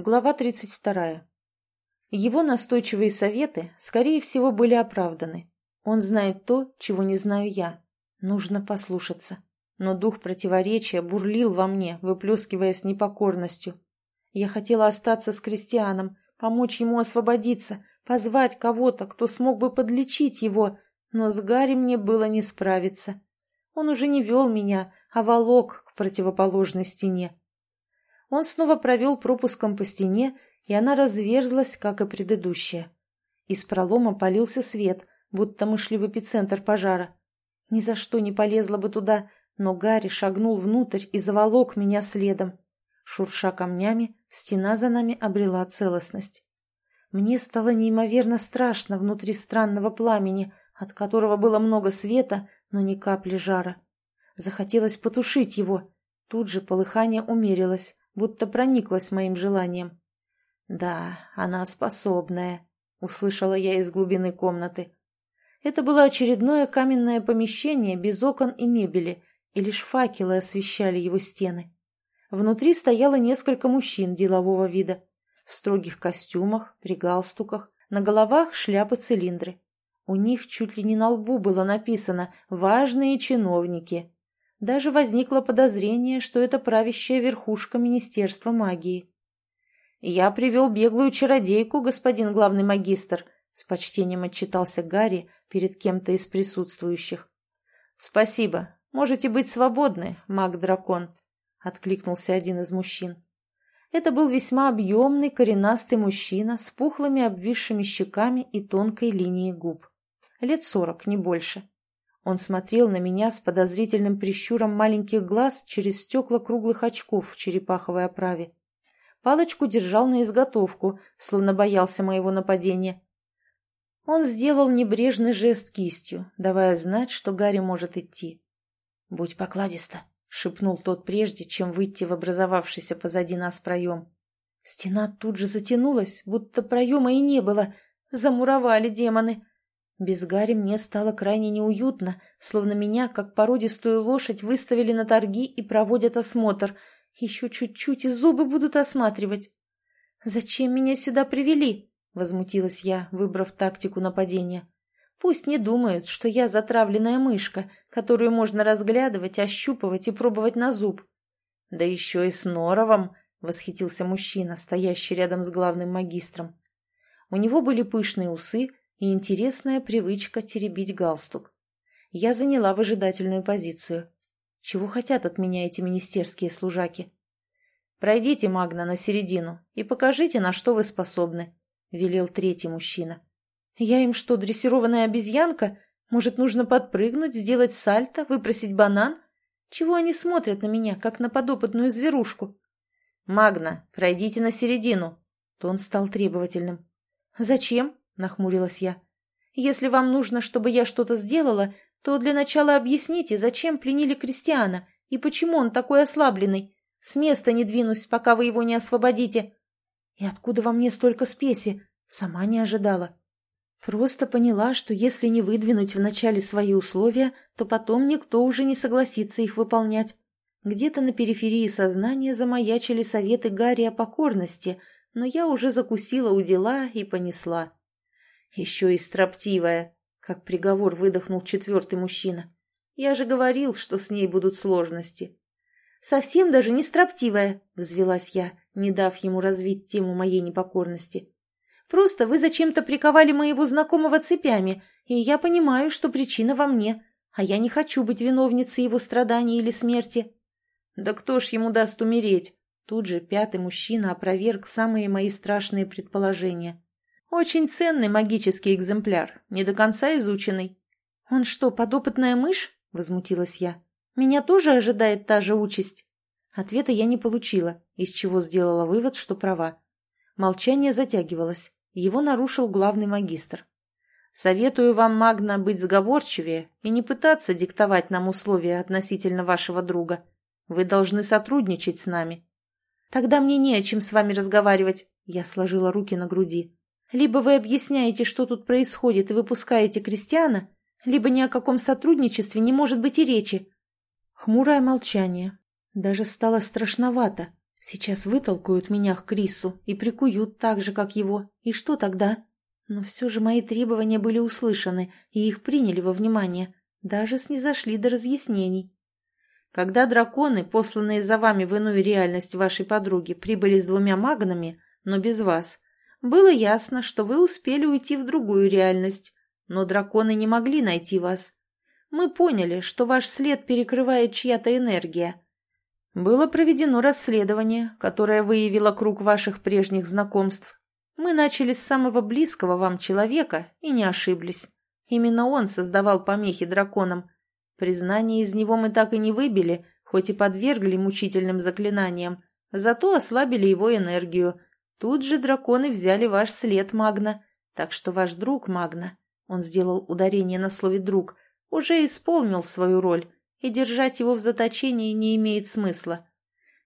Глава 32. Его настойчивые советы, скорее всего, были оправданы. Он знает то, чего не знаю я. Нужно послушаться. Но дух противоречия бурлил во мне, выплескиваясь непокорностью. Я хотела остаться с крестьяном, помочь ему освободиться, позвать кого-то, кто смог бы подлечить его, но с Гарри мне было не справиться. Он уже не вел меня, а волок к противоположной стене. Он снова провел пропуском по стене, и она разверзлась, как и предыдущая. Из пролома полился свет, будто мы шли в эпицентр пожара. Ни за что не полезла бы туда, но Гарри шагнул внутрь и заволок меня следом. Шурша камнями, стена за нами обрела целостность. Мне стало неимоверно страшно внутри странного пламени, от которого было много света, но ни капли жара. Захотелось потушить его. Тут же полыхание умерилось, будто прониклась моим желанием. «Да, она способная», — услышала я из глубины комнаты. Это было очередное каменное помещение без окон и мебели, и лишь факелы освещали его стены. Внутри стояло несколько мужчин делового вида, в строгих костюмах, при галстуках, на головах шляпы-цилиндры. У них чуть ли не на лбу было написано «Важные чиновники». Даже возникло подозрение, что это правящая верхушка Министерства магии. «Я привел беглую чародейку, господин главный магистр», — с почтением отчитался Гарри перед кем-то из присутствующих. «Спасибо. Можете быть свободны, маг-дракон», — откликнулся один из мужчин. Это был весьма объемный, коренастый мужчина с пухлыми обвисшими щеками и тонкой линией губ. Лет сорок, не больше. Он смотрел на меня с подозрительным прищуром маленьких глаз через стекла круглых очков в черепаховой оправе. Палочку держал на изготовку, словно боялся моего нападения. Он сделал небрежный жест кистью, давая знать, что Гарри может идти. «Будь покладиста», — шепнул тот прежде, чем выйти в образовавшийся позади нас проем. Стена тут же затянулась, будто проема и не было. Замуровали демоны. Без Гарри мне стало крайне неуютно, словно меня, как породистую лошадь, выставили на торги и проводят осмотр. Еще чуть-чуть и зубы будут осматривать. «Зачем меня сюда привели?» — возмутилась я, выбрав тактику нападения. «Пусть не думают, что я затравленная мышка, которую можно разглядывать, ощупывать и пробовать на зуб». «Да еще и с норовом!» — восхитился мужчина, стоящий рядом с главным магистром. У него были пышные усы, и интересная привычка теребить галстук. Я заняла выжидательную позицию. Чего хотят от меня эти министерские служаки? «Пройдите, Магна, на середину и покажите, на что вы способны», — велел третий мужчина. «Я им что, дрессированная обезьянка? Может, нужно подпрыгнуть, сделать сальто, выпросить банан? Чего они смотрят на меня, как на подопытную зверушку?» «Магна, пройдите на середину», — тон стал требовательным. «Зачем?» Нахмурилась я. «Если вам нужно, чтобы я что-то сделала, то для начала объясните, зачем пленили крестьяна и почему он такой ослабленный. С места не двинусь, пока вы его не освободите». «И откуда во мне столько спеси?» Сама не ожидала. Просто поняла, что если не выдвинуть вначале свои условия, то потом никто уже не согласится их выполнять. Где-то на периферии сознания замаячили советы Гарри о покорности, но я уже закусила у дела и понесла. Еще и строптивая, как приговор выдохнул четвертый мужчина. Я же говорил, что с ней будут сложности. Совсем даже не строптивая, взвелась я, не дав ему развить тему моей непокорности. Просто вы зачем-то приковали моего знакомого цепями, и я понимаю, что причина во мне, а я не хочу быть виновницей его страданий или смерти. Да кто ж ему даст умереть? Тут же пятый мужчина опроверг самые мои страшные предположения. Очень ценный магический экземпляр, не до конца изученный. Он что, подопытная мышь? Возмутилась я. Меня тоже ожидает та же участь. Ответа я не получила, из чего сделала вывод, что права. Молчание затягивалось. Его нарушил главный магистр. «Советую вам, Магна, быть сговорчивее и не пытаться диктовать нам условия относительно вашего друга. Вы должны сотрудничать с нами». «Тогда мне не о чем с вами разговаривать», — я сложила руки на груди. Либо вы объясняете, что тут происходит, и выпускаете крестьяна, либо ни о каком сотрудничестве не может быть и речи. Хмурое молчание. Даже стало страшновато. Сейчас вытолкают меня к Крису и прикуют так же, как его. И что тогда? Но все же мои требования были услышаны, и их приняли во внимание. Даже снизошли до разъяснений. Когда драконы, посланные за вами в иную реальность вашей подруги, прибыли с двумя магнами, но без вас, было ясно, что вы успели уйти в другую реальность, но драконы не могли найти вас. Мы поняли, что ваш след перекрывает чья-то энергия. Было проведено расследование, которое выявило круг ваших прежних знакомств. Мы начали с самого близкого вам человека и не ошиблись. Именно он создавал помехи драконам. Признание из него мы так и не выбили, хоть и подвергли мучительным заклинаниям, зато ослабили его энергию. Тут же драконы взяли ваш след, Магна, так что ваш друг Магна, он сделал ударение на слове «друг», уже исполнил свою роль, и держать его в заточении не имеет смысла.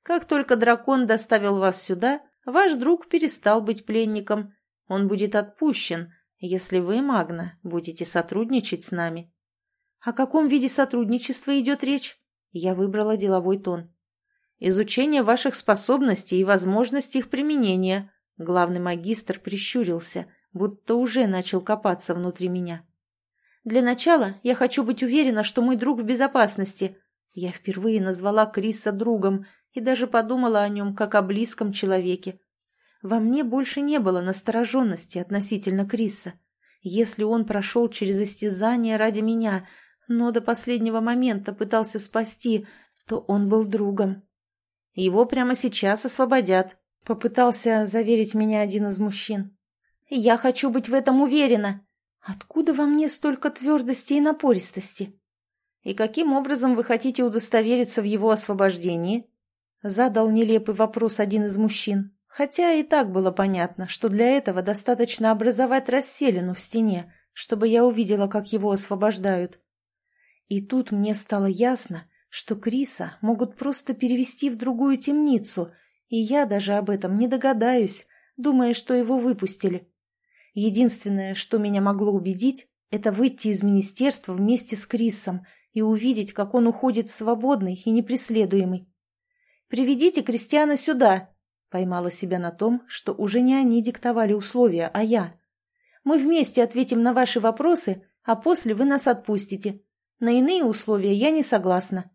Как только дракон доставил вас сюда, ваш друг перестал быть пленником. Он будет отпущен, если вы, Магна, будете сотрудничать с нами. О каком виде сотрудничества идет речь? Я выбрала деловой тон. Изучение ваших способностей и возможности их применения. Главный магистр прищурился, будто уже начал копаться внутри меня. Для начала я хочу быть уверена, что мой друг в безопасности. Я впервые назвала Криса другом и даже подумала о нем как о близком человеке. Во мне больше не было настороженности относительно Криса. Если он прошел через истязание ради меня, но до последнего момента пытался спасти, то он был другом. Его прямо сейчас освободят, попытался заверить меня один из мужчин. Я хочу быть в этом уверена. Откуда во мне столько твердости и напористости? И каким образом вы хотите удостовериться в его освобождении? Задал нелепый вопрос один из мужчин, хотя и так было понятно, что для этого достаточно образовать расселину в стене, чтобы я увидела, как его освобождают. И тут мне стало ясно, что Криса могут просто перевести в другую темницу, и я даже об этом не догадаюсь, думая, что его выпустили. Единственное, что меня могло убедить, это выйти из министерства вместе с Крисом и увидеть, как он уходит свободный и непреследуемый. «Приведите Кристиана сюда!» Поймала себя на том, что уже не они диктовали условия, а я. «Мы вместе ответим на ваши вопросы, а после вы нас отпустите. На иные условия я не согласна».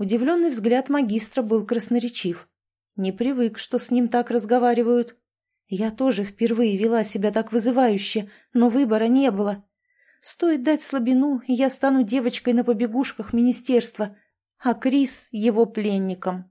Удивленный взгляд магистра был красноречив. Не привык, что с ним так разговаривают. Я тоже впервые вела себя так вызывающе, но выбора не было. Стоит дать слабину, и я стану девочкой на побегушках министерства, а Крис — его пленником.